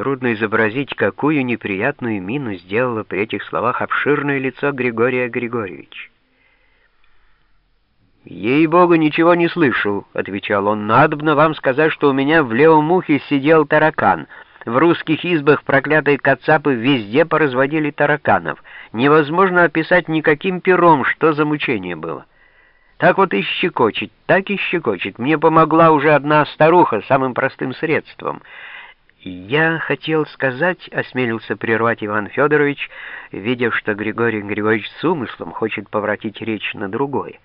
Трудно изобразить, какую неприятную мину сделало при этих словах обширное лицо Григория Григорьевича. «Ей-богу, ничего не слышу», — отвечал он. «Надобно вам сказать, что у меня в левом ухе сидел таракан. В русских избах проклятые кацапы везде поразводили тараканов. Невозможно описать никаким пером, что за мучение было. Так вот и щекочет, так и щекочет. Мне помогла уже одна старуха самым простым средством». «Я хотел сказать», — осмелился прервать Иван Федорович, видя, что Григорий Григорьевич с умыслом хочет поворотить речь на другое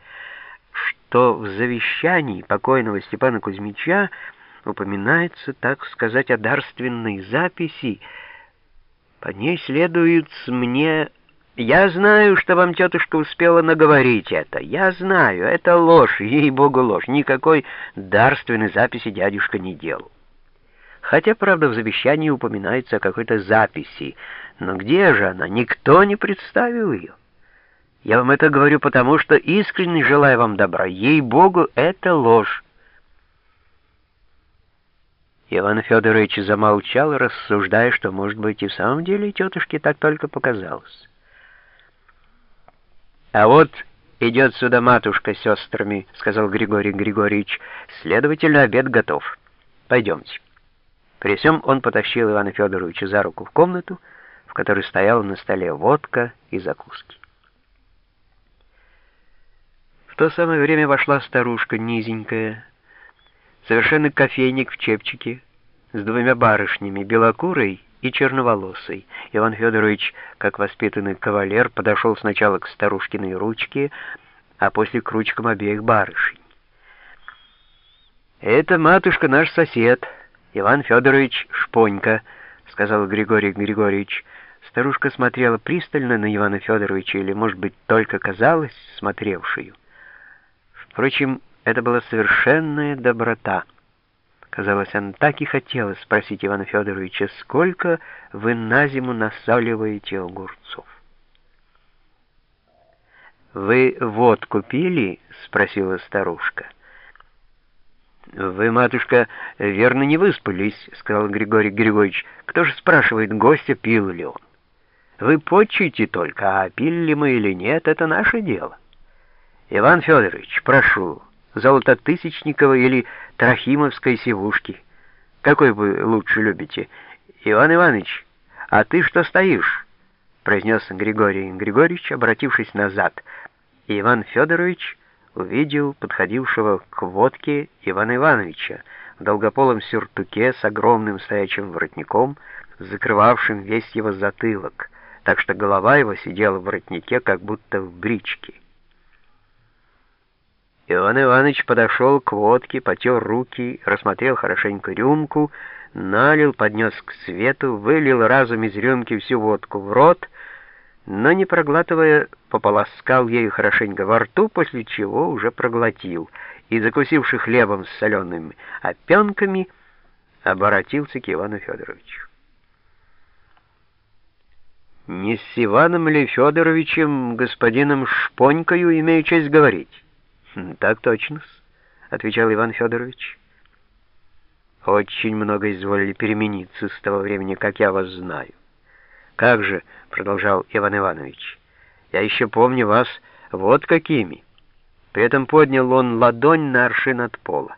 что в завещании покойного Степана Кузьмича упоминается, так сказать, о дарственной записи. По ней следует мне... Я знаю, что вам тетушка успела наговорить это. Я знаю, это ложь, ей-богу ложь. Никакой дарственной записи дядюшка не делал. Хотя, правда, в завещании упоминается о какой-то записи. Но где же она? Никто не представил ее. Я вам это говорю потому, что искренне желаю вам добра. Ей-богу, это ложь. Иван Федорович замолчал, рассуждая, что, может быть, и в самом деле тетушке так только показалось. «А вот идет сюда матушка с сестрами», — сказал Григорий Григорьевич. «Следовательно, обед готов. Пойдемте». При всем он потащил Ивана Федоровича за руку в комнату, в которой стояла на столе водка и закуски. В то самое время вошла старушка низенькая, совершенно кофейник в чепчике, с двумя барышнями, белокурой и черноволосой. Иван Федорович, как воспитанный кавалер, подошел сначала к старушкиной ручке, а после к ручкам обеих барышень. «Это, матушка, наш сосед, Иван Федорович Шпонька», — сказал Григорий Григорьевич. Старушка смотрела пристально на Ивана Федоровича, или, может быть, только казалась смотревшую. Впрочем, это была совершенная доброта. Казалось, она так и хотела спросить Ивана Федоровича, сколько вы на зиму насаливаете огурцов. «Вы водку пили?» — спросила старушка. «Вы, матушка, верно не выспались», — сказал Григорий Григорьевич. «Кто же спрашивает гостя, пил ли он? Вы почуете только, а пили ли мы или нет, это наше дело». Иван Федорович, прошу, Золототысячникова или Трохимовской сивушки. Какой вы лучше любите? Иван Иванович, а ты что стоишь? произнес Григорий Григорьевич, обратившись назад. Иван Федорович увидел подходившего к водке Ивана Ивановича в долгополом сюртуке с огромным стоячим воротником, закрывавшим весь его затылок, так что голова его сидела в воротнике, как будто в бричке. Иван Иванович подошел к водке, потер руки, рассмотрел хорошенько рюмку, налил, поднес к свету, вылил разом из рюмки всю водку в рот, но, не проглатывая, пополоскал ею хорошенько во рту, после чего уже проглотил, и, закусивший хлебом с солеными опенками, оборотился к Ивану Федоровичу. «Не с Иваном ли Федоровичем, господином Шпонькою, имею честь говорить?» «Так точно отвечал Иван Федорович. «Очень много изволили перемениться с того времени, как я вас знаю». «Как же», — продолжал Иван Иванович, — «я еще помню вас вот какими». При этом поднял он ладонь на аршин от пола.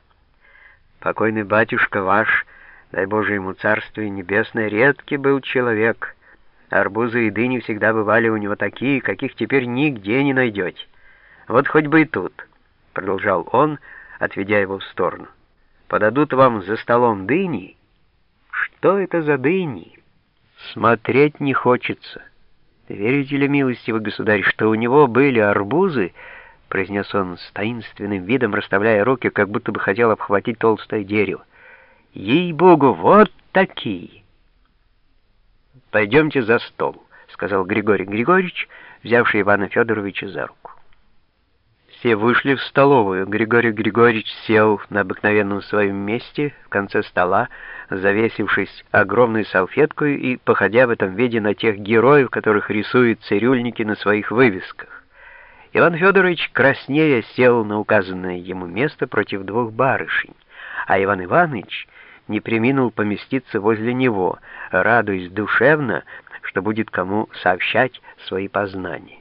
«Покойный батюшка ваш, дай Боже ему царствие небесное, редкий был человек. Арбузы и дыни всегда бывали у него такие, каких теперь нигде не найдете. Вот хоть бы и тут» продолжал он, отведя его в сторону. «Подадут вам за столом дыни? Что это за дыни? Смотреть не хочется. Верите ли, милостивый государь, что у него были арбузы?» произнес он с таинственным видом, расставляя руки, как будто бы хотел обхватить толстое дерево. «Ей-богу, вот такие!» «Пойдемте за стол», — сказал Григорий Григорьевич, взявший Ивана Федоровича за руку. Все вышли в столовую. Григорий Григорьевич сел на обыкновенном своем месте в конце стола, завесившись огромной салфеткой и походя в этом виде на тех героев, которых рисуют цирюльники на своих вывесках. Иван Федорович краснея сел на указанное ему место против двух барышень, а Иван Иванович не приминул поместиться возле него, радуясь душевно, что будет кому сообщать свои познания.